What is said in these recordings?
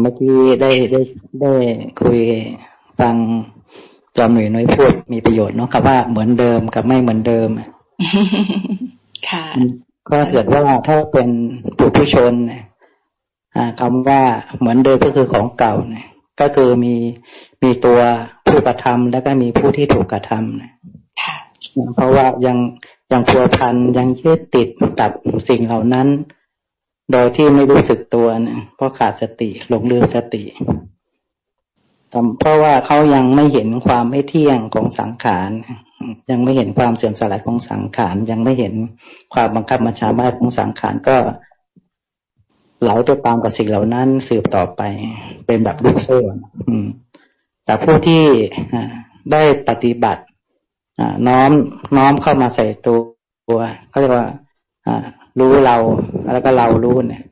เมื่อกี้ได้ได้ได้คุยฟังจอมหนุ่ยน้อยพูดมีประโยชน์เนาะกับว่าเหมือนเดิมกับไม่เหมือนเดิม ค่ะ ก็เกิดว่าถ้าเป็นผู้ผู้ชนคำว่าเหมือนเดิมก็คือของเก่าเนี่ยก็คือมีมีตัวผู้กระทำแล้วก็มีผู้ที่ถูกกระทำเนี่ยเพราะว่ายังยังพัวพันยังยึดติดกับสิ่งเหล่านั้น โดยที่ไม่รู้สึกตัวเนี่ยเพราะขาดสติหลงลืมสติเพราะว่าเขายังไม่เห็นความไม่เที่ยงของสังขาร ยังไม่เห็นความเสื่อมสลายของสังขาร ยังไม่เห็นความบังคับบัญชาบ้าของสังขารก็ไหลไปตามกับสิ่งเหล่านั้นสืบต่อไป เป็นแบบลูกโซ่แต่ผู้ที่ได้ปฏิบัติน้อมน้อมเข้ามาใส่ตัวก็เรียกว่า รู้เราแล้วก็เรารู้เนี่ย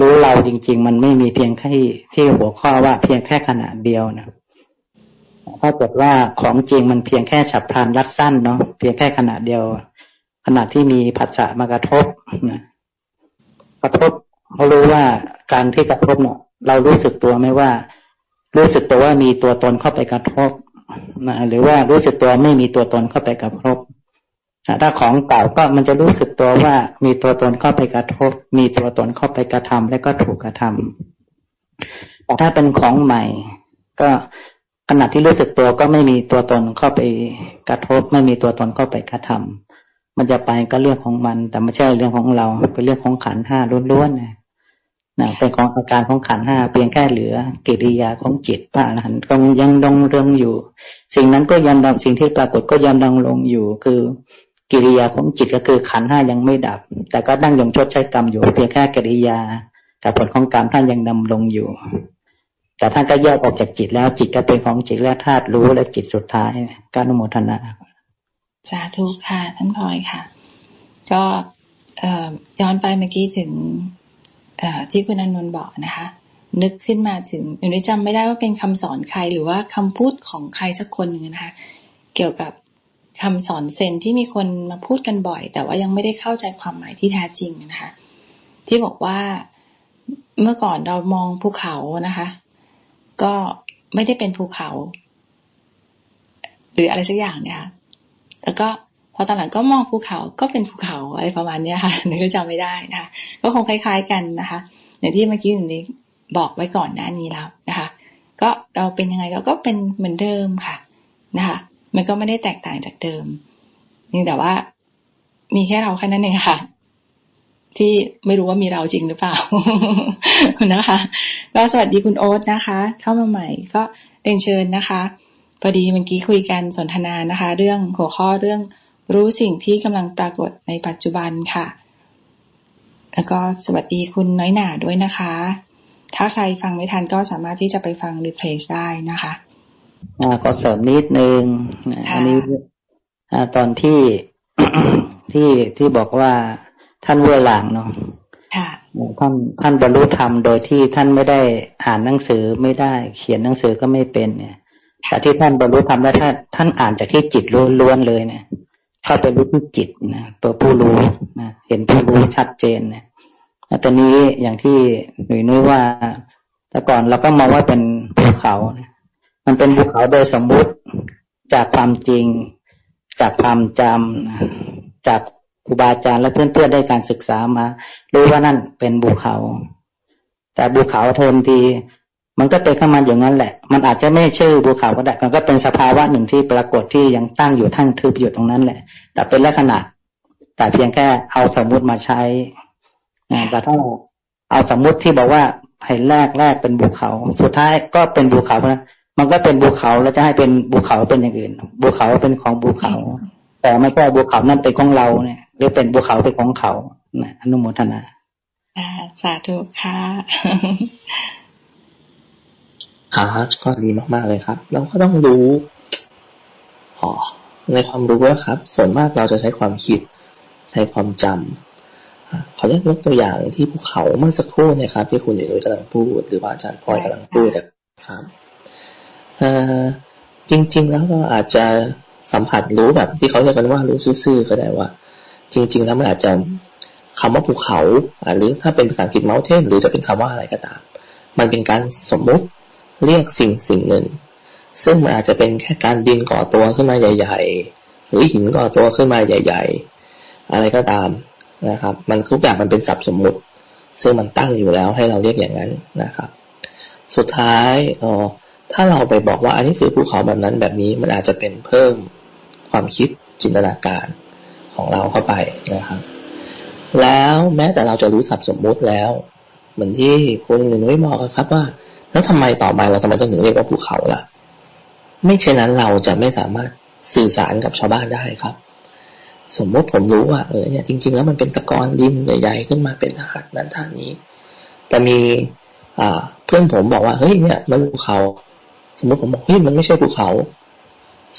รู้เราจริง ๆ มันไม่มีเพียงแค่ที่หัวข้อว่าเพียงแค่ขณะเดียวนะถ้าเกิดว่าของจริงมันเพียงแค่ฉับพลันรัดสั้นเนาะเพียงแค่ขณะเดียว ขณะที่มีผัสสะมากระทบนะกระทบเขารู้ว่าการที่กระทบเนาะเรารู้สึกตัวไหมว่า รู้สึกตัวว่ามีตัวตนเข้าไปกระทบนะหรือว่ารู้สึกตัวไม่มีตัวตนเข้าไปกระทบ ถ้าของเก่าก็มันจะรู้สึกตัวว่ามีตัวตนเข้าไปกระทบ มีตัวตนเข้าไปกระทำและก็ถูกกระทำแต่ถ้าเป็นของใหม่ ก็ขณะที่รู้สึกตัวก็ไม่มีตัวตนเข้าไปกระทบ ไม่มีตัวตนเข้าไปกระทำมันจะไปก็เรื่องของมัน แต่ไม่ใช่เรื่องของเราเป็นเรื่องของขันห้าล้วนๆนะนะเป็นของอาการของขันห้าเพียงแค่เหลือ กิริยาของจิตพระอรหันต์ก็ยังดองเรื่องอยู่ สิ่งนั้นก็ยังดำสิ่งที่ปรากฏก็ยังดำลงอยู่ คือ กิริยาของจิตก็คือขันห้ายังไม่ดับ แต่ก็ดั้งยงชดใช้กรรมอยู่เพียงแค่กิริยา กับผลของกรรมท่านยังดำลงอยู่ แต่ท่านก็แยกออกจากจิตแล้วจิตก็เป็นของจิตและธาตุรู้และจิตสุดท้ายการอนุโมทนาสาธุค่ะท่านพลอยค่ะ ก็ย้อนไปเมื่อกี้ถึงที่คุณอนนท์บอกนะคะ นึกขึ้นมาถึงหนูจำไม่ได้ว่าเป็นคำสอนใครหรือว่าคำพูดของใครสักคนหนึ่งนะคะ เกี่ยวกับ คำสอนเซนที่มีคนมาพูดกันบ่อย แต่ว่ายังไม่ได้เข้าใจความหมายที่แท้จริงนะคะที่บอกว่าเมื่อก่อนเรามองภูเขานะคะ ก็ไม่ได้เป็นภูเขา หรืออะไรสักอย่างเนี่ยค่ะแล้วก็พอตอนหลังก็มองภูเขาก็เป็นภูเขาอะไรประมาณนี้ค่ะนึกจำไม่ได้นะคะก็คงคล้าย ๆกันนะคะ อย่างที่เมื่อกี้หนูนี้บอกไว้ก่อนหน้านี้แล้วนะคะ ก็เราเป็นยังไงเราก็เป็นเหมือนเดิมค่ะนะคะ มันก็ไม่ได้แตกต่างจากเดิมนี่แต่ว่ามีแค่เราแค่นั้นเองค่ะ ที่ไม่รู้ว่ามีเราจริงหรือเปล่านะคะก็สวัสดีคุณโอ๊ตนะคะ เข้ามาใหม่ ก็เรียนเชิญนะคะพอดีเมื่อกี้คุยกันสนทนานะคะ เรื่องหัวข้อเรื่องรู้สิ่งที่กำลังปรากฏในปัจจุบันค่ะ แล้วก็สวัสดีคุณน้อยหนาด้วยนะคะ ถ้าใครฟังไม่ทันก็สามารถที่จะไปฟังรีเพลย์ได้นะคะ ก็เสริมนิดนึงอันนี้ตอนที่ที่ที่บอกว่าท่านเวหลางเนาะท่านท่านบรรลุธรรมโดยที่ท่านไม่ได้อ่านหนังสือไม่ได้ เขียนหนังสือก็ไม่เป็นเนี่ยแต่ที่ท่านบรรลุธรรมแล้วท่านท่านอ่านจากที่จิตล้วนๆเลยเนี่ยเข้าไปรู้ที่จิตนะตัวผู้รู้นะเห็นผู้รู้ชัดเจนนะตอนนี้อย่างที่หนุ่ยนุ้ยว่า แต่ก่อนเราก็มองว่าเป็นภูเขานะ มันเป็นภูเขาโดยสมมุติจากความจริง จากความจำจากครูบาอาจารย์และเพื่อนๆได้การศึกษามา รู้ว่านั่นเป็นภูเขา แต่ภูเขาเทอมที มันก็เป็นข้ามันอย่างนั้นแหละ มันอาจจะไม่ชื่อภูเขาก็ได้มันก็เป็นสภาวะหนึ่งที่ปรากฏที่ยังตั้งอยู่ทั้งทึบอยู่ตรงนั้นแหละ แต่เป็นลักษณะ แต่เพียงแค่เอาสมมุติมาใช้แต่ถ้าเอาสมมุติที่บอกว่าเห็นแรกแรกเป็นภูเขา สุดท้ายก็เป็นภูเขานะ มันก็เป็นภูเขาแล้วจะให้เป็นภูเขาเป็นอย่างอื่นภูเขาเป็นของภูเขา แต่ไม่ใช่ภูเขานั่นเป็นของเราเนี่ย หรือเป็นภูเขาเป็นของเขานะอนุโมทนาสาธุค่ะอ่าก็ดีมากๆเลยครับ เราก็ต้องรู้อ๋อในความรู้ว่าครับ ส่วนมากเราจะใช้ความคิดใช้ความจำขออนุญาตยกตัวอย่างที่ภูเขาเมื่อสักครู่เนี่ยครับ ที่คุณอยู่ในกำลังพูด หรือว่าอาจารย์พลอยกำลังพูดครับ จริง ๆ แล้วเราอาจจะสัมผัสรู้แบบที่เขาเรียกกันว่ารู้ซื่อๆก็ได้ว่า จริง ๆ แล้วมันอาจจะคำว่าภูเขาหรือถ้าเป็นภาษาอังกฤษ mountain หรือจะเป็นคำว่าอะไรก็ตาม มันเป็นการสมมุติเรียกสิ่งสิ่งหนึ่ง ซึ่งมันอาจจะเป็นแค่การดินก่อตัวขึ้นมาใหญ่ ๆ หรือหินก่อตัวขึ้นมาใหญ่ ๆ อะไรก็ตามนะครับ มันทุกอย่างมันเป็นศัพท์สมมุติ ซึ่งมันตั้งอยู่แล้วให้เราเรียกอย่างนั้นนะครับ สุดท้ายเออ ถ้าเราไปบอกว่าอันนี้คือภูเขาแบบนั้นแบบนี้มันอาจจะเป็นเพิ่มความคิดจินตนาการของเราเข้าไปนะครับ แล้วแม้แต่เราจะรู้ศัพท์สมมุติแล้ว เหมือนที่คุณหนึ่งไม่บอกครับว่า แล้วทำไมต่อไปเราทำไมต้องถึงเรียกว่าภูเขาล่ะ ไม่เช่นนั้นเราจะไม่สามารถสื่อสารกับชาวบ้านได้ครับ สมมติผมรู้ว่าเออเนี่ยจริง ๆ แล้วมันเป็นตะกอนดินใหญ่ๆขึ้นมาเป็นทหารนั้นท่านนี้ แต่มีอ่าเพื่อนผมบอกว่าเฮ้ยเนี่ยมันภูเขา สมมติผมบอกเฮ้ยมันไม่ใช่ภูเขา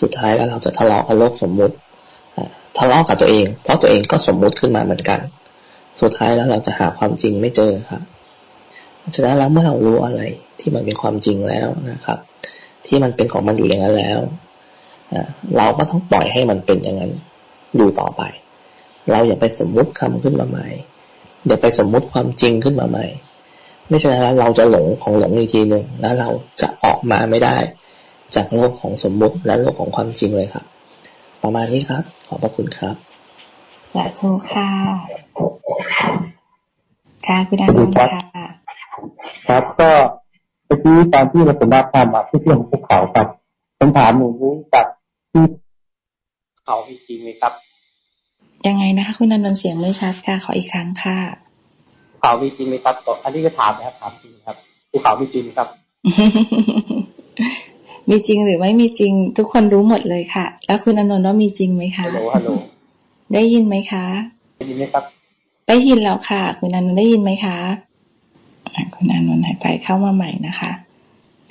สุดท้ายแล้วเราจะทะเลาะกับโลกสมมุติทะเลาะกับตัวเอง เพราะตัวเองก็สมมุติขึ้นมาเหมือนกัน สุดท้ายแล้วเราจะหาความจริงไม่เจอครับฉะนั้นแล้วเมื่อเรารู้อะไรที่มันเป็นความจริงแล้วนะครับ ที่มันเป็นของมันอยู่อย่างนั้นแล้วเราก็ต้องปล่อยให้มันเป็นอย่างนั้นอยู่ต่อไป เราอย่าไปสมมุติคำขึ้นมาใหม่อย่าไปสมมุติความจริงขึ้นมาใหม่ ไม่ใช่แล้วเราจะหลงของหลงอีกทีหนึ่งแล้วเราจะออกมาไม่ได้ จากโลกของสมมุติและโลกของความจริงเลยครับ ประมาณนี้ครับ ขอบพระคุณครับสาธุค่ะ ค่ะคุณอาจารย์ค่ะ ครับก็เมื่อกี้ตอนที่เราสนทนาธรรมที่เรื่องภูเขาครับผมถามหนูนี้กับที่เขาจริงไหมครับ ยังไงนะคะคุณนันนเสียงไม่ชัดค่ะขออีกครั้งค่ะ เขามีจริงไหมครับอันนี้ก็ถามนะครับถามจริงครับภูเขามีจริงครับ มีจริงหรือไม่มีจริง ทุกคนรู้หมดเลยค่ะ แล้วคุณอนนท์ว่ามีจริงไหมคะฮัลโหลฮัลโหลได้ยินไหมคะได้ยินไหมครับ ได้ยินแล้วค่ะ คุณอนนท์ได้ยินไหมคะคุณอนนท์หายใจเข้ามาใหม่นะคะ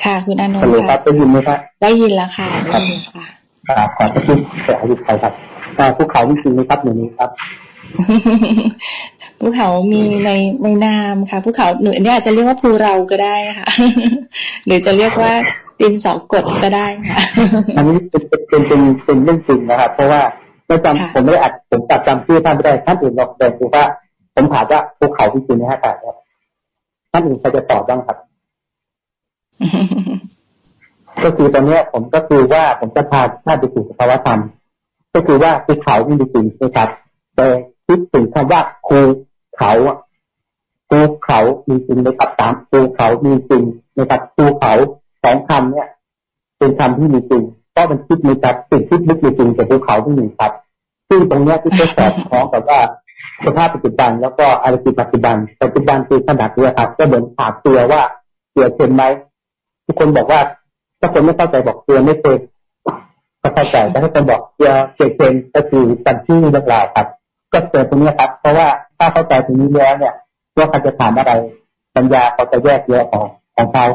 ค่ะ คุณอนนท์ค่ะได้ยินไหมครับได้ยินแล้วค่ะได้ยินค่ะครับขอบคุณเสียยุทธครับภูเขามีจริงไหมครับหนูนี้ครับ ภูเขามีในในนามค่ะภูเขาหนูอันนี้อาจจะเรียกว่าภูเราก็ได้ค่ะหรือจะเรียกว่าดินสอกดก็ได้ค่ะอันนี้เป็นเป็นเป็นเป็นเรื่องจริงนะครับเพราะว่าไม่จำผมไม่ได้อัดผมจับจำชื่อท่านไม่ได้ท่านอื่นบอกแต่คือว่าผมถามว่าภูเขาที่จริงนะฮะแต่ท่านอื่นเขาจะตอบบ้างครับ ก็คือตอนนี้ผมก็คือว่าผมจะพาท่านไปสู่สภาวธรรม ก็คือว่าภูเขาที่มีจริงนะครับแต่คิ ดถึงคำว่าภูเขาภูเขามีจริงไหมครับสามภูเขามีจริงนะครับภูเขาสองคำเนี่ย เป็นคำที่มีจริงก็มันคิดในจับสิ่งที่ลึกในจริงแต่ภูเขาที่มีครับ ซึ่งตรงนี้ที่จะสอดคล้องกับว่าสภาพปัจจุบันแล้วก็อะไรคือปัจจุบันปัจจุบันคือขนาดเรือครับ ก็เหมือนถามเรือว่าเรือเค็มไหมทุกคนบอกว่าถ้าคนไม่เข้าใจบอกเรือไม่เค็มก็เข้าใจแต่ถ้าคนบอกเรือเค็มก็คือตันชื่อเรื่องราวครับ ก็เกิดตรงนี้ครับ เพราะว่าถ้าเข้าใจตรงนี้แล้วเนี่ยว่าเขาจะถามอะไรปัญญาเขาจะแยกแยะของของเขา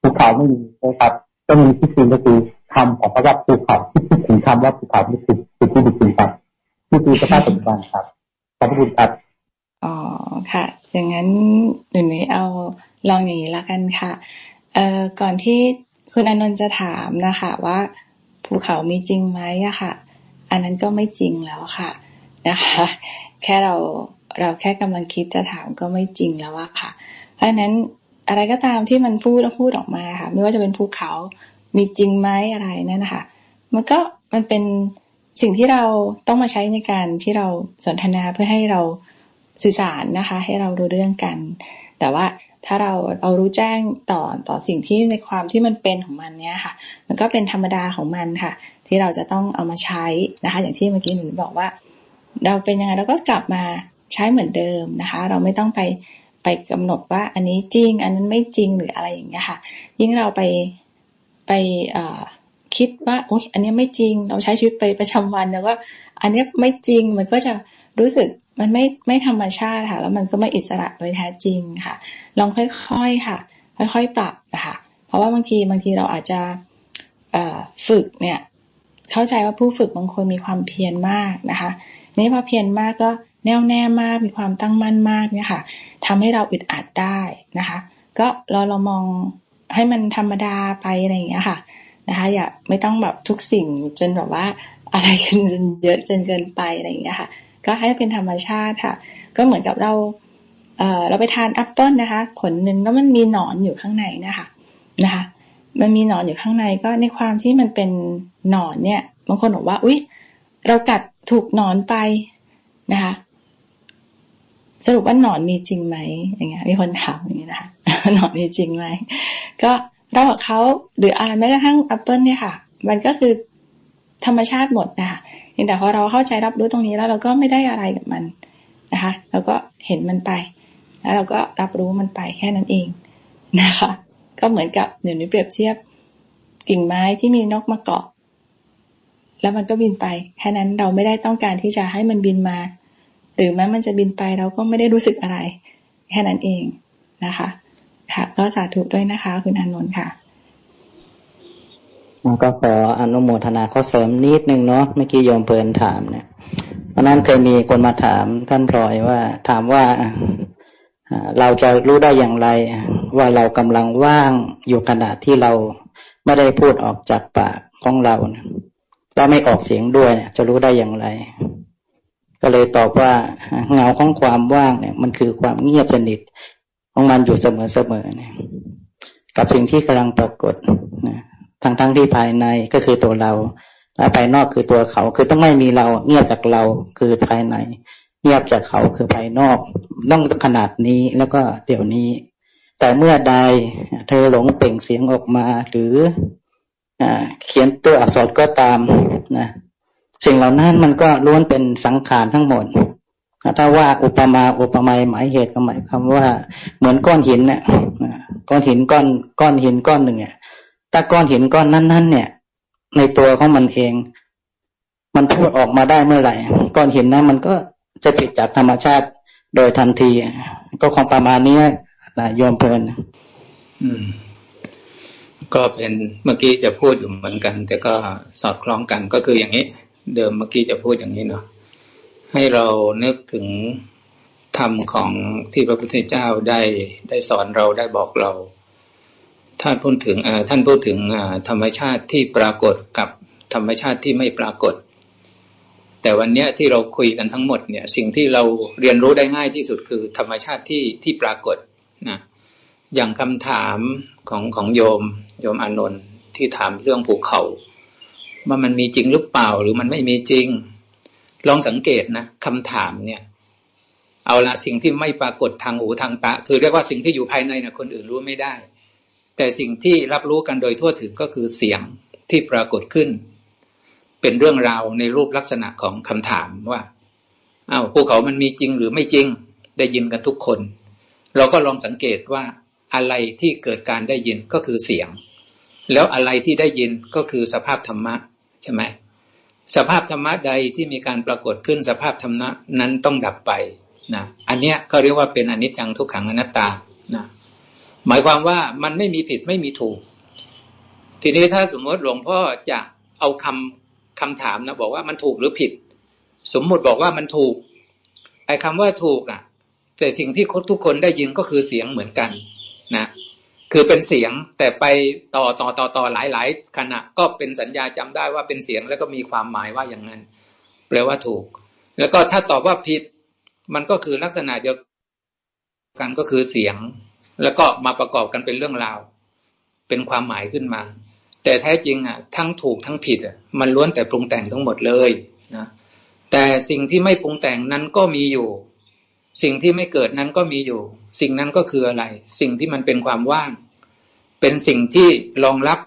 ภูเขาไม่มีนะครับก็มีที่สิ่งก็คือคำของพระว่าภูเขาที่ถึงคำว่าภูเขาไม่ถึงคือที่ดีจริงครับที่คือสภาพปัจจุบันครับขอบคุณครับอ๋อค่ะ อย่างนั้นหนูนี้เอาลองอย่างนี้ละกันค่ะเอ่อก่อนที่คุณอนนท์จะถามนะคะว่าภูเขามีจริงไหมอะค่ะ อันนั้นก็ไม่จริงแล้วค่ะ นะคะ แค่เราเราแค่กำลังคิดจะถามก็ไม่จริงแล้วอะค่ะ เพราะฉะนั้นอะไรก็ตามที่มันพูดแล้วพูดออกมาค่ะ ไม่ว่าจะเป็นภูเขามีจริงไหมอะไรนั่นนะคะมันก็มันเป็นสิ่งที่เราต้องมาใช้ในการที่เราสนทนาเพื่อให้เราสื่อสารนะคะ ให้เรารู้เรื่องกัน แต่ว่าถ้าเราเรารู้แจ้งต่อต่อสิ่งที่ในความที่มันเป็นของมันเนี้ยค่ะ มันก็เป็นธรรมดาของมันค่ะ ที่เราจะต้องเอามาใช้นะคะ อย่างที่เมื่อกี้หนูบอกว่า เราเป็นยังไงเราก็กลับมาใช้เหมือนเดิมนะคะ เราไม่ต้องไปไปกำหนดว่าอันนี้จริง อันนั้นไม่จริงหรืออะไรอย่างเงี้ยค่ะ ยิ่งเราไปไปคิดว่าโอ๊ยอันนี้ไม่จริง เราใช้ชีวิตไปประจำวันแล้วก็อันนี้ไม่จริงมันก็จะรู้สึกมันไม่ไม่ธรรมชาติค่ะ แล้วมันก็ไม่อิสระโดยแท้จริงค่ะ ลองค่อยๆค่ะ ค่อยๆปรับนะคะเพราะว่าบางทีบางทีเราอาจจะฝึกเนี่ยเข้าใจว่าผู้ฝึกบางคนมีความเพียรมากนะคะ นี่พอเพียรมากก็แน่วแน่มากมีความตั้งมั่นมากเนี่ยค่ะทำให้เราอึดอัดได้นะคะ ก็เราเรามองให้มันธรรมดาไปอะไรอย่างเงี้ยค่ะนะคะอย่าไม่ต้องแบบทุกสิ่งจนแบบว่าอะไรกันเยอะจนเกินไปอะไรอย่างเงี้ยค่ะ ก็ให้เป็นธรรมชาติค่ะ ก็เหมือนกับเราเออเราไปทานแอปเปิลนะคะ ผลหนึ่งแล้วมันมีหนอนอยู่ข้างในนะคะนะคะ มันมีหนอนอยู่ข้างในก็ในความที่มันเป็นหนอนเนี่ยบางคนบอกว่า อุ๊ย เรากัด ถูกหนอนไปนะคะ สรุปว่าหนอนมีจริงไหมอย่างเงี้ยมีคนถามอย่างนี้นะคะหนอนมีจริงไหมก็เรากับเขาหรืออะไรแม้กระทั่งแอปเปิลเนี่ยค่ะ มันก็คือธรรมชาติหมดนะคะแต่พอเราเข้าใจรับรู้ตรงนี้แล้วเราก็ไม่ได้อะไรกับมันนะคะเราก็เห็นมันไป แล้วเราก็รับรู้มันไปแค่นั้นเองนะคะ ก็เหมือนกับเดี๋ยวนี้เปรียบเทียบกิ่งไม้ที่มีนกมาเกาะ แล้วมันก็บินไป แค่นั้นเราไม่ได้ต้องการที่จะให้มันบินมา หรือแม้มันจะบินไปเราก็ไม่ได้รู้สึกอะไร แค่นั้นเองนะคะ ค่ะ ก็สาธุด้วยนะคะ คุณอนนท์ค่ะก็ขออนุโมทนาข้อเสริมนิดนึงเนาะเมื่อกี้โยมเพลินถามเนี่ยเพราะนั้นเคยมีคนมาถามท่านพลอยว่า ถามว่าเราจะรู้ได้อย่างไร ว่าเรากำลังว่างอยู่ขณะที่เราไม่ได้พูดออกจากปากของเราเราไม่ออกเสียงด้วยเนี่ยจะรู้ได้อย่างไร ก็เลยตอบว่าเงาของความว่างเนี่ย มันคือความเงียบสนิทของมันอยู่เสมอๆเนี่ยกับสิ่งที่กำลังปรากฏนะทั้งทั้งที่ภายในก็คือตัวเรา และภายนอกคือตัวเขา คือต้องไม่มีเราเงียบจากเราคือภายใน เงียบจากเขาคือภายนอกต้องขนาดนี้แล้วก็เดี๋ยวนี้ แต่เมื่อใดเธอหลงเปล่งเสียงออกมาหรือ เขียนตัวอักษรก็ตามนะสิ่งเหล่านั้นมันก็ล้วนเป็นสังขารทั้งหมดถ้าว่าอุปมาอุปไมยหมายเหตุก็หมายความว่าเหมือนก้อนหินเนี่ยก้อนหินก้อนก้อนหินก้อนหนึ่งเนี่ยถ้าก้อนหินก้อนนั้นๆเนี่ย ในตัวของมันเอง มันพูดออกมาได้เมื่อไหร่ก้อนหินนั้นมันก็จะผิดจากธรรมชาติโดยทันที ก็คงประมาณนี้นะโยมเพลินอืม ก็เป็นเมื่อกี้จะพูดอยู่เหมือนกัน แต่ก็สอดคล้องกันก็คืออย่างนี้ เดิมเมื่อกี้จะพูดอย่างนี้เนาะให้เรานึกถึงธรรมของที่พระพุทธเจ้าได้ได้สอนเราได้บอกเรา ท่านพูดถึงท่านพูดถึงธรรมชาติที่ปรากฏกับธรรมชาติที่ไม่ปรากฏ แต่วันนี้ที่เราคุยกันทั้งหมดเนี่ย สิ่งที่เราเรียนรู้ได้ง่ายที่สุดคือ ธรรมชาติที่ที่ปรากฏนะอย่างคำถาม ของของโยมโยมอานนท์ที่ถามเรื่องภูเขา ว่ามันมีจริงหรือเปล่าหรือมันไม่มีจริง ลองสังเกตนะคำถามเนี่ย เอาละสิ่งที่ไม่ปรากฏทางหูทางตา คือเรียกว่าสิ่งที่อยู่ภายในนะคนอื่นรู้ไม่ได้ แต่สิ่งที่รับรู้กันโดยทั่วถึงก็คือเสียงที่ปรากฏขึ้น เป็นเรื่องราวในรูปลักษณะของคำถามว่าอา้าวภูเขามันมีจริงหรือไม่จริง ได้ยินกันทุกคน เราก็ลองสังเกตว่า อะไรที่เกิดการได้ยินก็คือเสียง แล้วอะไรที่ได้ยินก็คือสภาพธรรมะใช่ไหมสภาพธรรมะใดที่มีการปรากฏขึ้นสภาพธรรมะนั้นต้องดับไปนะอันเนี้ยเขาเรียกว่าเป็นอนิจจังทุกขังอนัตตานะหมายความว่ามันไม่มีผิดไม่มีถูก ทีนี้ถ้าสมมติหลวงพ่อจะเอาคำคำถามนะบอกว่ามันถูกหรือผิด สมมุติบอกว่ามันถูกไอ้คาว่าถูกอะ แต่สิ่งที่ทุกคนได้ยินก็คือเสียงเหมือนกัน นะคือเป็นเสียงแต่ไปต่อต่อต่อต่อหลายหลายขณะ ก็เป็นสัญญาจำได้ว่าเป็นเสียงแล้วก็มีความหมายว่าอย่างนั้นแปลว่าถูก แล้วก็ถ้าตอบว่าผิด มันก็คือลักษณะเดียวกันก็คือเสียง แล้วก็มาประกอบกันเป็นเรื่องราว เป็นความหมายขึ้นมา แต่แท้จริงอะ ทั้งถูกทั้งผิดอะมันล้วนแต่ปรุงแต่งทั้งหมดเลยนะแต่สิ่งที่ไม่ปรุงแต่งนั้นก็มีอยู่ สิ่งที่ไม่เกิดนั้นก็มีอยู่ สิ่งนั้นก็คืออะไร สิ่งที่มันเป็นความว่าง เป็นสิ่งที่รองรับ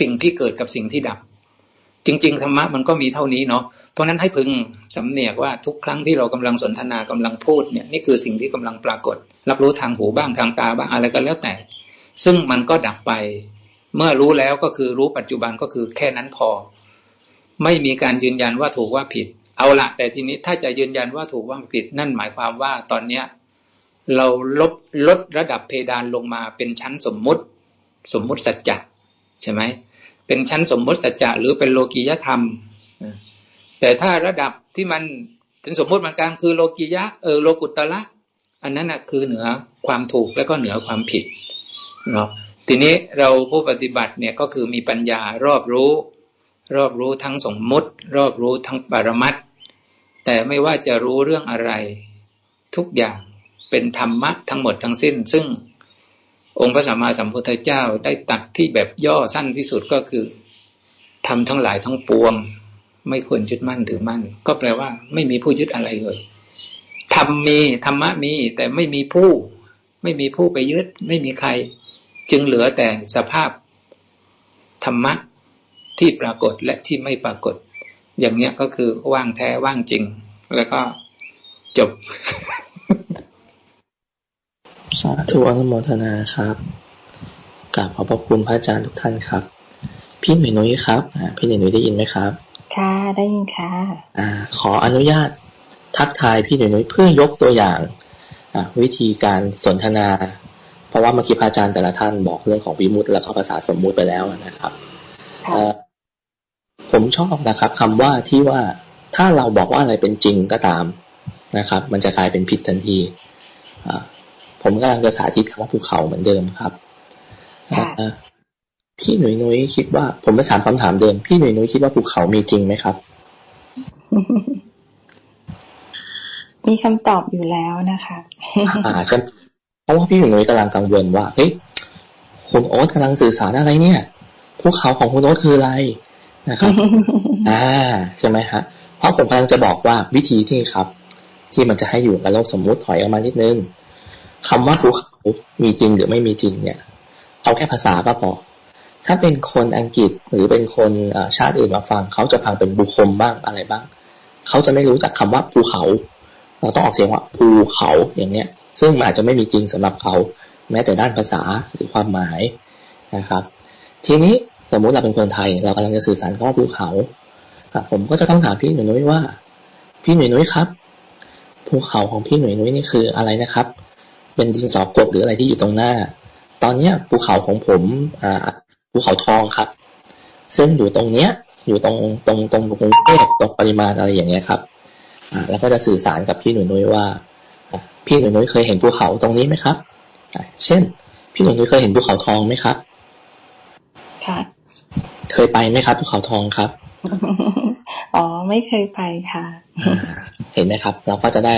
สิ่งที่เกิดกับสิ่งที่ดับ จริง ๆ ธรรมะมันก็มีเท่านี้เนาะเพราะนั้นให้พึงสำเนียกว่าทุกครั้งที่เรากำลังสนทนากำลังพูดเนี่ยนี่คือสิ่งที่กำลังปรากฏ รับรู้ทางหูบ้างทางตาบ้างอะไรก็แล้วแต่ ซึ่งมันก็ดับไป เมื่อรู้แล้วก็คือรู้ปัจจุบันก็คือแค่นั้นพอ ไม่มีการยืนยันว่าถูกว่าผิด เอาละแต่ทีนี้ถ้าจะยืนยันว่าถูกว่าผิด นั่นหมายความว่าตอนเนี้ย เราลดลดระดับเพดานลงมาเป็นชั้นสมมุติ สมมุติสัจจะใช่ไหมเป็นชั้นสมมุติสัจจะหรือเป็นโลกียธรรม แต่ถ้าระดับที่มันเป็นสมมติเหมือนกันคือโลกิยะเออโลกุตละ อันนั้นนะคือเหนือความถูกและก็เหนือความผิดเนาะทีนี้เราผู้ปฏิบัติเนี่ยก็คือมีปัญญารอบรู้ รอบรู้ทั้งสมมุติ รอบรู้ทั้งปรมัตแต่ไม่ว่าจะรู้เรื่องอะไร ทุกอย่าง เป็นธรรมะทั้งหมดทั้งสิ้น ซึ่งองค์พระสัมมาสัมพุทธเจ้าได้ตัดที่แบบย่อสั้นที่สุดก็คือทำทั้งหลายทั้งปวง ไม่ควรยึดมั่นถือมั่น ก็แปลว่าไม่มีผู้ยึดอะไรเลยธรรมมีธรรมะมีแต่ไม่มีผู้ ไม่มีผู้ไปยึด ไม่มีใคร จึงเหลือแต่สภาพธรรมะที่ปรากฏและที่ไม่ปรากฏ อย่างเนี้ยก็คือว่างแท้ว่างจริง แล้วก็จบ สาธุอนุโมทนาครับกราบขอบพระคุณพระอาจารย์ทุกท่านครับ พี่หนุ่ยนุ้ยครับพี่หนุ่ยนุ้ยได้ยินไหมครับ ค่ะได้ยินค่ะอ่า ขออนุญาตทักทายพี่หนุ่ยนุ้ยเพื่อยกตัวอย่างอ่าวิธีการสนทนา เพราะว่าเมื่อกี้พระอาจารย์แต่ละท่านบอกเรื่องของวิมุตต์แล้วก็ภาษาสมมุติไปแล้วนะครับผมชอบนะครับคำว่าที่ว่าถ้าเราบอกว่าอะไรเป็นจริงก็ตามนะครับ มันจะกลายเป็นผิดทันที ผมกำลังจะสาธิตคำว่าภูเขาเหมือนเดิมครับพี่หนุ่ยนุ้ยคิดว่า ผมไปถามคำถามเดิม พี่หนุ่ยนุ้ยคิดว่าภูเขามีจริงไหมครับ มีคำตอบอยู่แล้วนะคะอ่าใช่เพราะว่าพี่หนุ่ยนุ้ยกำลังกังวลว่าเฮ้ยคุณโอ๊ตกำลังสื่อสารอะไรเนี่ยภูเขาของคุณโอ๊ตคืออะไรนะครับ อ่าใช่ไหมฮะเพราะผมกำลังจะบอกว่าวิธีที่ครับ ที่มันจะให้อยู่กับโลกสมมุติถอยออกมานิดนึง คำว่าภูเขามีจริงหรือไม่มีจริงเนี่ย เอาแค่ภาษาก็พอ ถ้าเป็นคนอังกฤษหรือเป็นคนชาติอื่นมาฟัง เขาจะฟังเป็นบุคคลบ้างอะไรบ้าง เขาจะไม่รู้จักคำว่าภูเขา เราต้องออกเสียงว่าภูเขาอย่างเนี้ย ซึ่งอาจจะไม่มีจริงสำหรับเขา แม้แต่ด้านภาษาหรือความหมายนะครับ ทีนี้สมมุติเราเป็นคนไทย เรากำลังจะสื่อสารคำว่าภูเขาผมก็จะต้องถามพี่หนุ่ยนุ้ยว่า พี่หนุ่ยนุ้ยครับภูเขาของพี่หนุ่ยนุ้ยนี่คืออะไรนะครับ เป็นดินสอกบหรืออะไรที่อยู่ตรงหน้า ตอนเนี้ยภูเขาของผมอ่าภูเขาทองครับ ซึ่งอยู่ตรงเนี้ย อยู่ตรงตรงตรงกรุงเทพตรงปริมาณอะไรอย่างเงี้ยครับอ่าแล้วก็จะสื่อสารกับพี่หนุ่ยนุ้ยว่าพี่หนุ่ยนุ้ยเคยเห็นภูเขาตรงนี้ไหมครับเช่น พี่หนุ่ยนุ้ยเคยเห็นภูเขาทองไหมครับค่ะเคยไปไหมครับภูเขาทองครับอ๋อไม่เคยไปค่ะ เห็นไหมครับ เราก็จะได้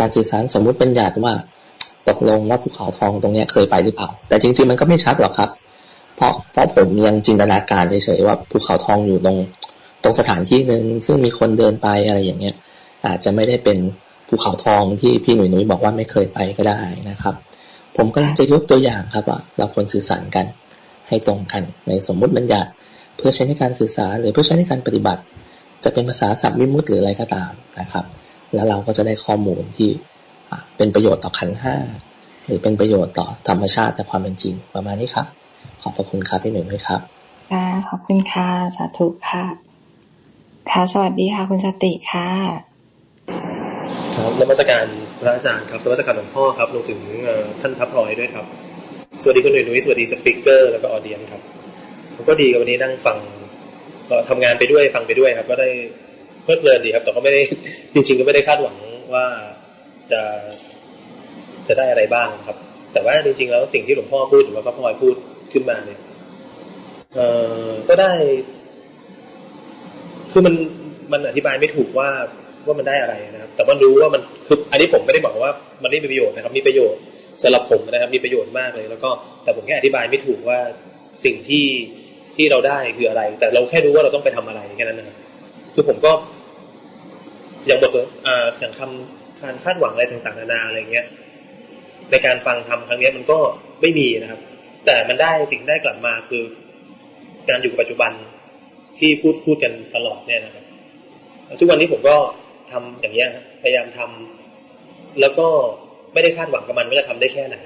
การสื่อสารสมมุติเป็นหยาดว่า ตกลงว่าภูเขาทองตรงเนี้ยเคยไปหรือเปล่า แต่จริง ๆ มันก็ไม่ชัดหรอกครับ เพราะเพราะผมยังจินตนาการเฉยๆว่าภูเขาทองอยู่ตรง ตรงสถานที่หนึ่งซึ่งมีคนเดินไปอะไรอย่างเงี้ย อาจจะไม่ได้เป็นภูเขาทองที่พี่หนุ่ยหนุ้ยบอกว่าไม่เคยไปก็ได้นะครับ ผมก็จะยกตัวอย่างครับว่าเราควรสื่อสารกัน ให้ตรงกันในสมมุติบัญญัติเพื่อใช้ในการสื่อสารหรือเพื่อใช้ในการปฏิบัติ จะเป็นภาษาสัพท์มิมุติหรืออะไรก็ตามนะครับ แล้วเราก็จะได้ข้อมูลที่ เป็นประโยชน์ต่อขันห้าหรือเป็นประโยชน์ต่อธรรมชาติแต่ความเป็นจริงประมาณนี้ครับ ขอบพระคุณครับพี่หนึ่งด้วยครับค่ะขอบคุณค่ะสาธุค่ะค่ะสวัสดีค่ะ คุณสติค่ะครับนมัสการพระอาจารย์ครับนมัสการหลวงพ่อครับรวมถึงท่านพระพลอยด้วยครับ สวัสดีคุณหนุ่ยนุ้ยสวัสดีสปิเกอร์แล้วก็ออเดียนครับผมก็ดีกับวันนี้นั่งฟังก็ทำงานไปด้วยฟังไปด้วยครับ ก็ได้เพลิดเพลินดีครับ แต่ก็ไม่ได้จริง ๆ ก็ไม่ได้คาดหวังว่า จะจะได้อะไรบ้างครับ แต่ว่าจริงๆแล้วสิ่งที่หลวงพ่อพูดหรือว่าพระพลอยพูดขึ้นมาเนี่ยเออก็ได้ คือมันมันอธิบายไม่ถูกว่าว่ามันได้อะไรนะครับ แต่ว่ารู้ว่ามันคืออันนี้ผมไม่ได้บอกว่า มันไม่มีประโยชน์นะครับ มีประโยชน์สำหรับผมนะครับ มีประโยชน์มากเลย แล้วก็แต่ผมแค่อธิบายไม่ถูกว่าสิ่งที่ที่เราได้คืออะไร แต่เราแค่รู้ว่าเราต้องไปทำอะไรแค่นั้นนะครับ คือผมก็อย่างบทอ่าอย่างคำ การคาดหวังอะไรต่างๆนานาอะไรเงี้ย ในการฟังทำครั้งนี้มันก็ไม่มีนะครับ แต่มันได้สิ่งได้กลับมาคือ การอยู่กับปัจจุบันที่พูดพูดกันตลอดเนี่ยนะครับ ทุกวันนี้ผมก็ทำอย่างเงี้ยพยายามทำแล้วก็ไม่ได้คาดหวังกับมันว่าจะทำได้แค่ไหน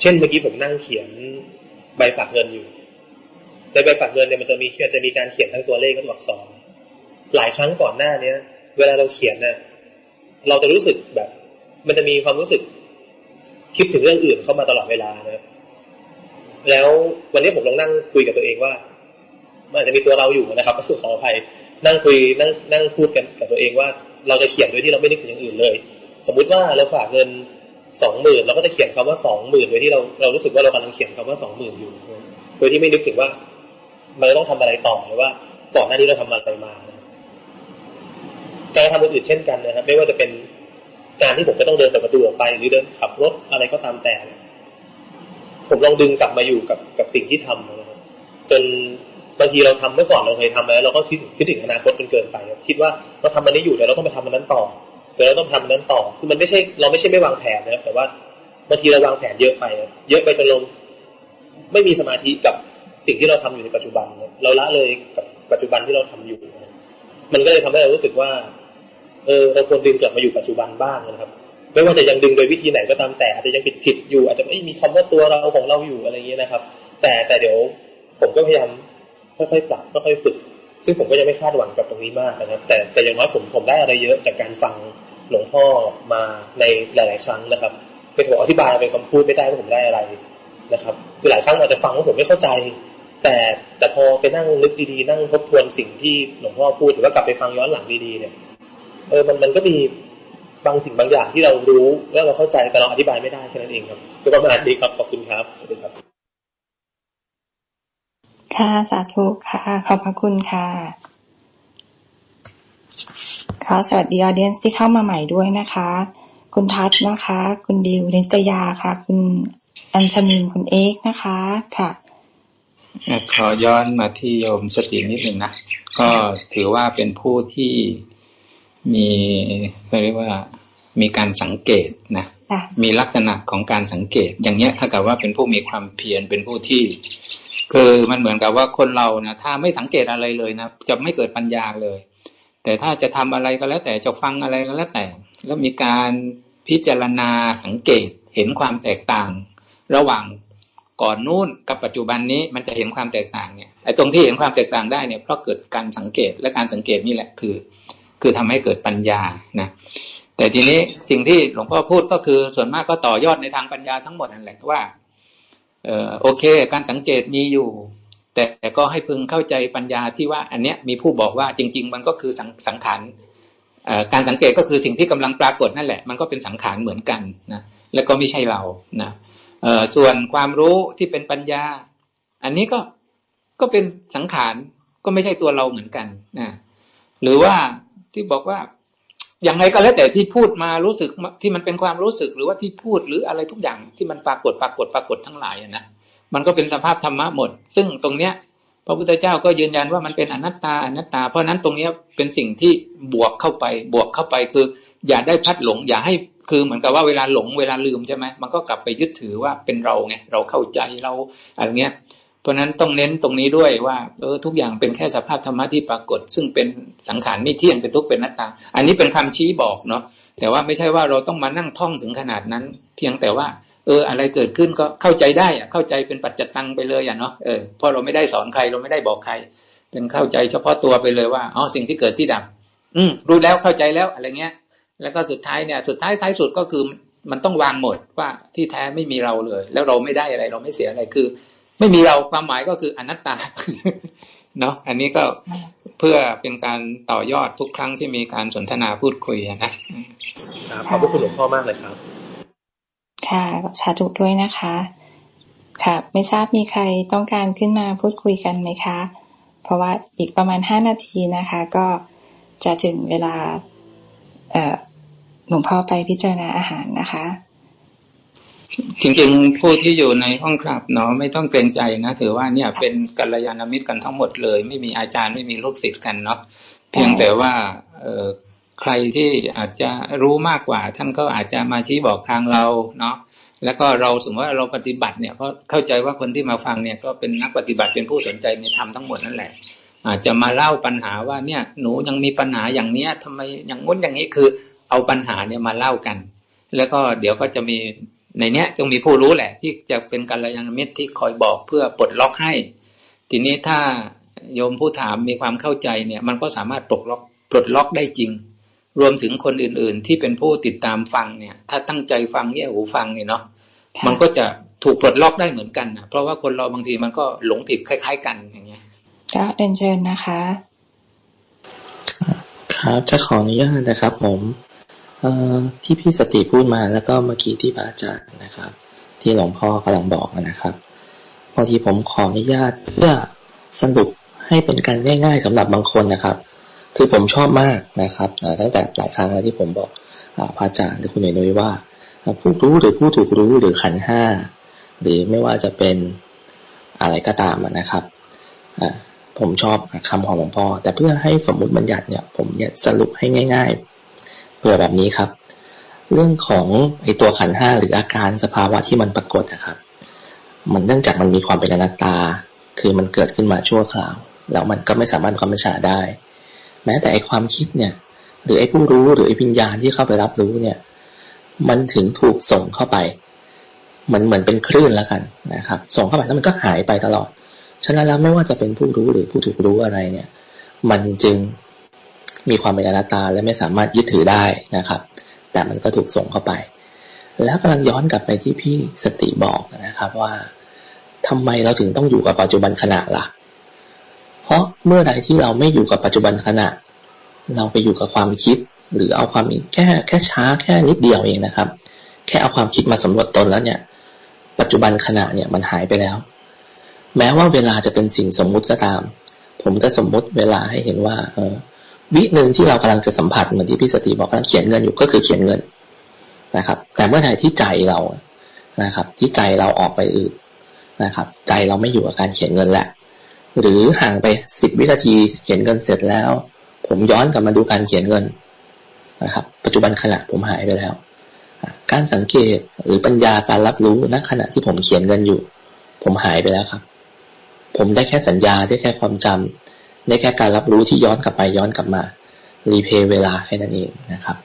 เช่นเมื่อกี้ผมนั่งเขียนใบฝากเงินอยู่ในใบฝากเงินเนี่ยมันจะมีจะมีการเขียนทั้งตัวเลขและตัวอักษร หลายครั้งก่อนหน้าเนี้ย เวลาเราเขียนเนี่ย เราจะรู้สึกแบบ มันจะมีความรู้สึก คิดถึงเรื่องอื่นเข้ามาตลอดเวลานะแล้ววันนี้ผมลองนั่งคุยกับตัวเองว่า มันอาจจะมีตัวเราอยู่นะครับก็สุดขออภัยนั่งคุยนั่งนั่งพูดกันกับตัวเองว่า เราจะเขียนโดยที่เราไม่นึกถึงอย่างอื่นเลย สมมุติว่าเราฝากเงินสองหมื่นเราก็จะเขียนคำว่าสองหมื่นโดยที่เราเรารู้สึกว่าเรากำลังเขียนคำว่าสองหมื่นอยู่ โดยที่ไม่นึกถึงว่า มันต้องทำอะไรต่อหรือว่าก่อนหน้านี้เราทำอะไรมา การทำอื่นเช่นกันนะครับ ไม่ว่าจะเป็นการที่ผมจะต้องเดินจากประตูออกไป หรือเดินขับรถอะไรก็ตามแต่ ผมลองดึงกลับมาอยู่กับกับสิ่งที่ทำนะครับจนบางทีเราทำเมื่อก่อนเราเคยทำแล้วเราก็คิดคิดถึงอนาคตเป็นเกินไปคิดว่าเราทำมันนี้อยู่เดี๋ยวเราต้องไปทำมันนั้นต่อเดี๋ยวเราต้องทำมันนั้นต่อ คือมันไม่ใช่เราไม่ใช่ไม่วางแผนนะครับแต่ว่าบางทีเราวางแผนเยอะไป เยอะไปจนเราไม่มีสมาธิกับสิ่งที่เราทำอยู่ในปัจจุบัน เราละเลยกับปัจจุบันที่เราทำอยู่ มันก็เลยทำให้เรารู้สึกว่า เออเราควรดึงกลับมาอยู่ปัจจุบันบ้างนะครับ ไม่ว่าจะยังดึงโดยวิธีไหนก็ตามแต่อาจจะยังผิดผิดอยู่ อาจจะไม่มีคำว่าตัวเราของเราอยู่อะไรเงี้ยนะครับ แต่แต่เดี๋ยวผมก็พยายามค่อยๆปรับค่อยๆฝึก ซึ่งผมก็ยังไม่คาดหวังกับตรงนี้มากนะครับ แต่แต่อย่างน้อยผมผมได้อะไรเยอะจากการฟังหลวงพ่อมาในหลาย ๆ ครั้งนะครับเป็นผมอธิบายเป็นคำพูดไม่ได้ว่าผมได้อะไรนะครับคือหลายครั้งอาจจะฟังว่าผมไม่เข้าใจ แต่แต่พอไปนั่งนึกดีๆ นั่งทบทวนสิ่งที่หลวงพ่อพูดหรือว่ากลับไปฟังย้อนหลังดีๆเนี่ย เออมันมันก็มีบางสิ่งบางอย่างที่เรารู้แล้วเราเข้าใจแต่เราอธิบายไม่ได้แค่นั้นเองครับก็ประมาณนี้ครับขอบคุณครับสวัสดีครับ ค่ะสาธุค่ะ ขอบพระคุณค่ะขอสวัสดีออเดียนที่เข้ามาใหม่ด้วยนะคะ คุณทัศนะคะ คุณดิวนิตยาค่ะ คุณอัญชมินคุณเอกนะคะค่ะขอย้อนมาที่โยมสตินิดหนึ่งนะ ก็ถือว่าเป็นผู้ที่ มีเรียกว่ามีการสังเกตนะมีลักษณะของการสังเกต อย่างเนี้ยถ้ากับว่าเป็นผู้มีความเพียรเป็นผู้ที่ คือมันเหมือนกับว่าคนเรานะถ้าไม่สังเกตอะไรเลยนะจะไม่เกิดปัญญาเลย แต่ถ้าจะทำอะไรก็แล้ว แต่จะฟังอะไรก็แล้วแต่ แล้วมีการพิจารณาสังเกตเห็นความแตกต่าง ระหว่างก่อนนู้นกับปัจจุบันนี้มันจะเห็นความแตกต่างเนี่ยไอ้ตรงที่เห็นความแตกต่างได้เนี่ยเพราะเกิดการสังเกตและการสังเกตนี่แหละคือ คือทำให้เกิดปัญญานะแต่ทีนี้สิ่งที่หลวงพ่อพูดก็คือส่วนมากก็ต่อยอดในทางปัญญาทั้งหมดนั่นแหละว่าเออโอเค การสังเกตมีอยู่ แต่ก็ให้พึงเข้าใจปัญญาที่ว่า อันเนี้ยมีผู้บอกว่าจริง ๆ มันก็คือสังสังขารการสังเกตก็คือสิ่งที่กำลังปรากฏนั่นแหละ มันก็เป็นสังขารเหมือนกันนะแล้วก็ไม่ใช่เรานะส่วนความรู้ที่เป็นปัญญา อันนี้ก็ก็เป็นสังขารก็ไม่ใช่ตัวเราเหมือนกันนะหรือว่า ที่บอกว่าอย่างไรก็แล้วแต่ที่พูดมารู้สึกที่มันเป็นความรู้สึกหรือว่าที่พูดหรืออะไรทุกอย่างที่มันปรากฏปรากฏปรากฏทั้งหลายนะมันก็เป็นสภาพธรรมะหมด ซึ่งตรงเนี้ย พระพุทธเจ้าก็ยืนยันว่ามันเป็นอนัตตาอนัตตา เพราะนั้นตรงเนี้ยเป็นสิ่งที่บวกเข้าไปบวกเข้าไปคือ อย่าได้พัดหลง อย่าให้คือเหมือนกับว่าเวลาหลงเวลาลืมใช่ไหมมันก็กลับไปยึดถือว่าเป็นเราไงเราเข้าใจเราอะไรเงี้ย เพราะนั้นต้องเน้นตรงนี้ด้วยว่าเออทุกอย่างเป็นแค่สภาพธรรมะที่ปรากฏ ซึ่งเป็นสังขารไม่เที่ยงเป็นทุกข์เป็นนัตตา อันนี้เป็นคำชี้บอกเนาะแต่ว่าไม่ใช่ว่าเราต้องมานั่งท่องถึงขนาดนั้น เพียงแต่ว่า เออ อะไรเกิดขึ้นก็เข้าใจได้อะเข้าใจเป็นปัจจตังไปเลยอะเนาะเออเพราะเราไม่ได้สอนใครเราไม่ได้บอกใครเป็นเข้าใจเฉพาะตัวไปเลยว่าอ๋อสิ่งที่เกิดที่ดับอืมรู้แล้วเข้าใจแล้วอะไรเงี้ย แล้วก็สุดท้ายเนี่ย สุดท้ายท้ายสุดก็คือมันต้องวางหมดว่าที่แท้ไม่มีเราเลย แล้วเราไม่ได้อะไร เราไม่เสียอะไรคือ ไม่มีเราความหมายก็คืออนัตตาเนาะอันนี้ก็เพื่อเป็นการต่อยอดทุกครั้งที่มีการสนทนาพูดคุยนะขอบคุณหลวงพ่อมากเลยครับ ค่ะสาธุด้วยนะคะ ค่ะไม่ทราบมีใครต้องการขึ้นมาพูดคุยกันไหมคะ เพราะว่าอีกประมาณห้านาทีนะคะ ก็จะถึงเวลาหลวงพ่อไปพิจารณาอาหารนะคะ จริงๆผู้ที่อยู่ในห้องคลับเนาะไม่ต้องเกรงใจนะ ถือว่าเนี่ยเป็นกัลยาณมิตรกันทั้งหมดเลย ไม่มีอาจารย์ไม่มีลูกศิษย์กันเนาะเพียงแต่ว่าเออใครที่อาจจะรู้มากกว่า ท่านก็อาจจะมาชี้บอกทางเราเนาะแล้วก็เราสมมติว่าเราปฏิบัติเนี่ยเพราะเข้าใจว่าคนที่มาฟังเนี่ยก็เป็นนักปฏิบัติเป็นผู้สนใจในธรรมทั้งหมดนั่นแหละ อาจจะมาเล่าปัญหาว่าเนี่ยหนูยังมีปัญหาอย่างเนี้ยทำไมอย่างงุ้นอย่างนี้คือเอาปัญหาเนี่ยมาเล่ากัน แล้วก็เดี๋ยวก็จะมี ในเนี้ยจงมีผู้รู้แหละ ที่จะเป็นกัลยาณมิตรที่คอยบอกเพื่อปลดล็อกให้ ทีนี้ถ้าโยมผู้ถามมีความเข้าใจเนี่ย มันก็สามารถปลดล็อกปลดล็อกได้จริง รวมถึงคนอื่นๆ ที่เป็นผู้ติดตามฟังเนี่ย ถ้าตั้งใจฟังแย่หูฟังเนี่ยเนาะมันก็จะถูกปลดล็อกได้เหมือนกันนะเพราะว่าคนเราบางทีมันก็หลงผิดคล้าย ๆ กันอย่างเงี้ยก็เรียนเชิญนะคะ ครับจะขออนุญาตนะครับผม ที่พี่สติพูดมาแล้วก็เมื่อกี้ที่พระอาจารย์นะครับ ที่หลวงพ่อกำลังบอกนะครับบางทีผมขออนุญาตเพื่อสรุปให้เป็นการง่าย ๆสำหรับบางคนนะครับ คือผมชอบมากนะครับตั้งแต่หลายครั้งแล้วที่ผมบอกพระอาจารย์หรือคุณหนุ่ยนุ้ยว่า ผู้รู้หรือผู้ถูกรู้หรือขันห้าหรือไม่ว่าจะเป็นอะไรก็ตามนะครับผมชอบคำของหลวงพ่อแต่เพื่อให้สมมุติบัญญัติเนี่ย ผมจะสรุปให้ง่าย ๆ เพื่อแบบนี้ครับ เรื่องของไอตัวขันห้าหรืออาการสภาวะที่มันปรากฏนะครับ มันเนื่องจากมันมีความเป็นอนัตตา คือมันเกิดขึ้นมาชั่วคราว แล้วมันก็ไม่สามารถความบัญชาได้ แม้แต่ไอความคิดเนี่ย หรือไอผู้รู้หรือไอวิญญาณที่เข้าไปรับรู้เนี่ย มันถึงถูกส่งเข้าไปเหมือนเหมือนเป็นคลื่นแล้วกันนะครับ ส่งเข้าไปแล้วมันก็หายไปตลอด ฉะนั้นแล้วไม่ว่าจะเป็นผู้รู้หรือผู้ถูกรู้อะไรเนี่ย มันจึง มีความเป็นอนัตตาและไม่สามารถยึดถือได้นะครับ แต่มันก็ถูกส่งเข้าไป แล้วกำลังย้อนกลับไปที่พี่สติบอกนะครับว่าทำไมเราถึงต้องอยู่กับปัจจุบันขณะละ่ะ เพราะเมื่อใดที่เราไม่อยู่กับปัจจุบันขณะ เราไปอยู่กับความคิด หรือเอาความแค่แค่ช้าแค่นิดเดียวเองนะครับ แค่เอาความคิดมาสำรวจตนแล้วเนี่ย ปัจจุบันขณะเนี่ยมันหายไปแล้ว แม้ว่าเวลาจะเป็นสิ่งสมมุติก็ตาม ผมจะสมมุติเวลาให้เห็นว่า เออ วิหนึ่งที่เรากำลังจะสัมผัสเหมือนที่พี่สติบอกกำลังเขียนเงินอยู่ก็คือเขียนเงินนะครับ แต่เมื่อไหร่ที่ใจเรานะครับ ที่ใจเราออกไปอื่นนะครับ ใจเราไม่อยู่กับการเขียนเงินแหละหรือห่างไปสิบวินาทีเขียนเงินเสร็จแล้ว ผมย้อนกลับมาดูการเขียนเงินนะครับ ปัจจุบันขณะผมหายไปแล้ว การสังเกตหรือปัญญาการรับรู้ณขณะที่ผมเขียนเงินอยู่ ผมหายไปแล้วครับ ผมได้แค่สัญญาได้แค่ความจำ ได้แค่การรับรู้ที่ย้อนกลับไปย้อนกลับมารีเพย์เวลาแค่นั้นเองนะครับ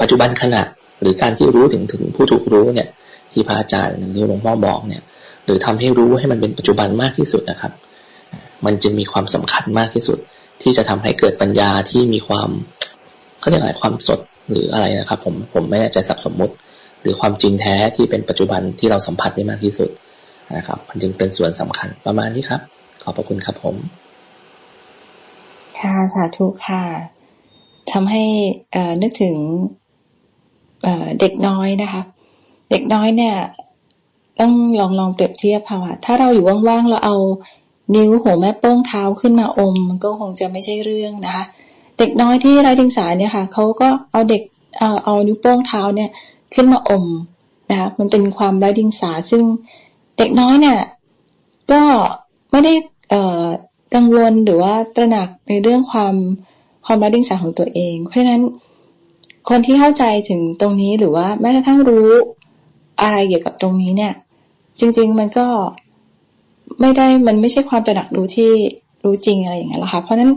ปัจจุบันขณะหรือการที่รู้ถึงถึงผู้ถูกรู้เนี่ย ที่พระอาจารย์หรือหลวงพ่อบอกเนี่ย หรือทำให้รู้ให้มันเป็นปัจจุบันมากที่สุดนะครับ มันจึงมีความสำคัญมากที่สุด ที่จะทำให้เกิดปัญญาที่มีความเขาเรียกอะไรความสดหรืออะไรนะครับ ผมผมไม่แน่ใจสับสมมุติ หรือความจริงแท้ที่เป็นปัจจุบันที่เราสัมผัสได้มากที่สุดนะครับ มันจึงเป็นส่วนสำคัญประมาณนี้ครับ ขอบพระคุณครับผม ค่ะสาธุค่ะทำให้นึกถึงเด็กน้อยนะคะ เด็กน้อยเนี่ย ต้องลองลองเปรียบเทียบค่ะว่าถ้าเราอยู่ว่างๆเราเอานิ้วหัวแม่โป้งเท้าขึ้นมาอมมันก็คงจะไม่ใช่เรื่องนะคะ เด็กน้อยที่ไร้ดิงสาเนี่ยค่ะเขาก็เอาเด็กเอาเอานิ้วโป้งเท้าเนี่ยขึ้นมาอมนะคะมันเป็นความไร้ดิงสาซึ่งเด็กน้อยเนี่ย ก็ไม่ได้เอ่อ กังวลหรือว่าตระหนักในเรื่องความความรัดิ้งสาของตัวเอง เพราะฉะนั้นคนที่เข้าใจถึงตรงนี้หรือว่าแม้กระทั่งรู้อะไรเกี่ยวกับตรงนี้เนี่ย จริง ๆ มันก็ไม่ได้มันไม่ใช่ความตระหนักรู้ที่รู้จริงอะไรอย่างเงี้ยหรอกค่ะเพราะฉะนั้น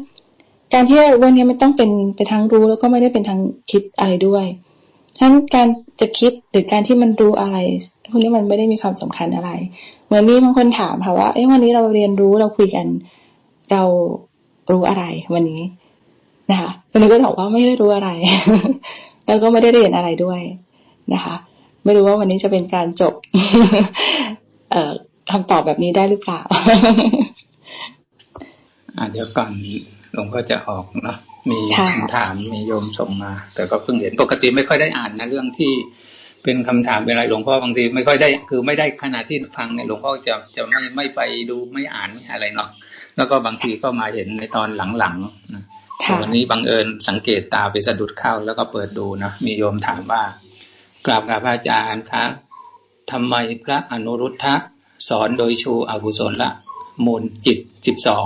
การที่วันนี้ไม่ต้องเป็นไปทางรู้แล้วก็ไม่ได้เป็นทางคิดอะไรด้วยทั้นการจะคิดหรือการที่มันรู้อะไรพวกนี้มันไม่ได้มีความสำคัญอะไร เหมือนมีบางคนถามค่ะว่าเอ้วันนี้เราเรียนรู้เราคุยกัน เรารู้อะไรวันนี้นะคะวันนี้ก็ตอบว่าไม่ได้รู้อะไร แล้วก็ไม่ได้เรียนอะไรด้วยนะคะ ไม่รู้ว่าวันนี้จะเป็นการจบ เอ่อคำตอบแบบนี้ได้หรือเปล่าอ่าเดี๋ยวก่อนหลวงพ่อจะออกเนาะมีคำถามมีโยมส่งมา แต่ก็เพิ่งเห็นปกติไม่ค่อยได้อ่านนะเรื่องที่เป็นคำถามเป็นอะไรหลวงพ่อบางทีไม่ค่อยได้ คือไม่ได้ขณะที่ฟังเนี่ยหลวงพ่อจะจะไม่ไม่ไปดูไม่อ่านไม่อะไรเนาะ แล้วก็บางทีก็มาเห็นในตอนหลังๆนะวันนี้บังเอิญสังเกตตาไปสะดุดเข้าแล้วก็เปิดดูนะมีโยมถามว่ากราบกับพระอาจารย์คะทำไมพระอนุรุทธะสอนโดยชูอกุศลละมูลจิตสิบสอง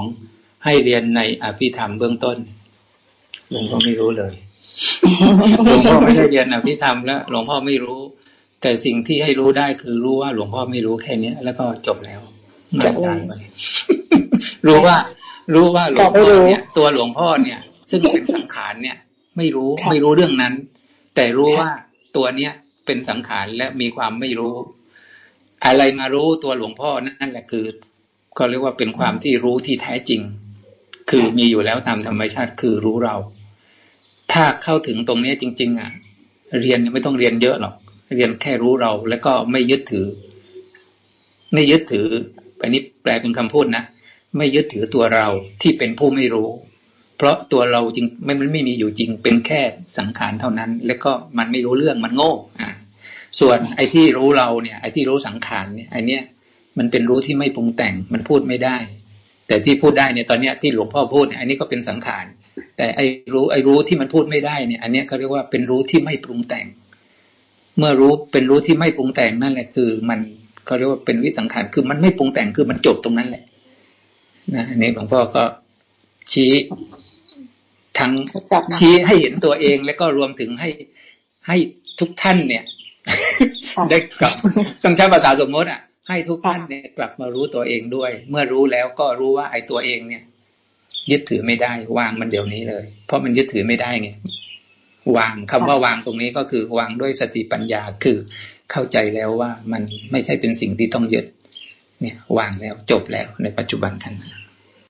ให้เรียนในอภิธรรมเบื้องต้นหลวงพ่อไม่รู้เลยหลวงพ่อไม่ได้เรียนอภิธรรมแล้วหลวงพ่อไม่รู้ แต่สิ่งที่ให้รู้ได้คือรู้ว่าหลวงพ่อไม่รู้แค่นี้แล้วก็จบแล้วจบเลย รู้ว่า รู้ว่าหลวงพ่อเนี่ย ตัวหลวงพ่อเนี่ย ซึ่งเป็นสังขารเนี่ย ไม่รู้ไม่รู้เรื่องนั้น แต่รู้ว่าตัวเนี้ยเป็นสังขารและมีความไม่รู้ อะไรมารู้ตัวหลวงพ่อนั่นแหละคือก็เรียกว่าเป็นความที่รู้ที่แท้จริง คือมีอยู่แล้วตามธรรมชาติคือรู้เรา ถ้าเข้าถึงตรงนี้จริง ๆ อะ เรียนไม่ต้องเรียนเยอะหรอก เรียนแค่รู้เราแล้วก็ไม่ยึดถือ ไม่ยึดถืออันนี้แปลเป็นคำพูดนะ ไม่ยึดถือตัวเราที่เป็นผู้ไม่รู้ เพราะตัวเราจริงไม่มันไม่มีอยู่จริงเป็นแค่สังขารเท่านั้น แล้วก็มันไม่รู้เรื่องมันโง่อ่าส่วนไอ้ที่รู้เราเนี่ยไอ้ที่รู้สังขารเนี่ยไอ้นี่มันเป็นรู้ที่ไม่ปรุงแต่งมันพูดไม่ได้ แต่ที่พูดได้เนี่ยตอนเนี้ยที่หลวงพ่อพูดเนี่ยอันนี้ก็เป็นสังขาร แต่ไอ้รู้ไอ้รู้ที่มันพูดไม่ได้เนี่ย อันนี้เขาเรียกว่าเป็นรู้ที่ไม่ปรุงแต่ง เมื่อรู้เป็นรู้ที่ไม่ปรุงแต่งนั่นแหละคือ มันเขาเรียกว่าเป็นวิสังขารคือมันไม่ปรุงแต่งคือมันจบตรงนั้นแหละ นะอันนี้หลวงพ่อก็ชี้ทั้งชี้ให้เห็นตัวเองแล้วก็รวมถึงให้ให้ทุกท่านเนี่ย ได้กลับต้องใช้ภาษาสมมติอะ ให้ทุกท่านเนี่ยกลับมารู้ตัวเองด้วย เมื่อรู้แล้วก็รู้ว่าไอ้ตัวเองเนี่ย ยึดถือไม่ได้ วางมันเดี๋ยวนี้เลย เพราะมันยึดถือไม่ได้ไงวางคำว่าวางตรงนี้ก็คือวางด้วยสติปัญญาคือเข้าใจแล้วว่ามันไม่ใช่เป็นสิ่งที่ต้องยึด เนี่ยวางแล้วจบแล้วในปัจจุบันทันที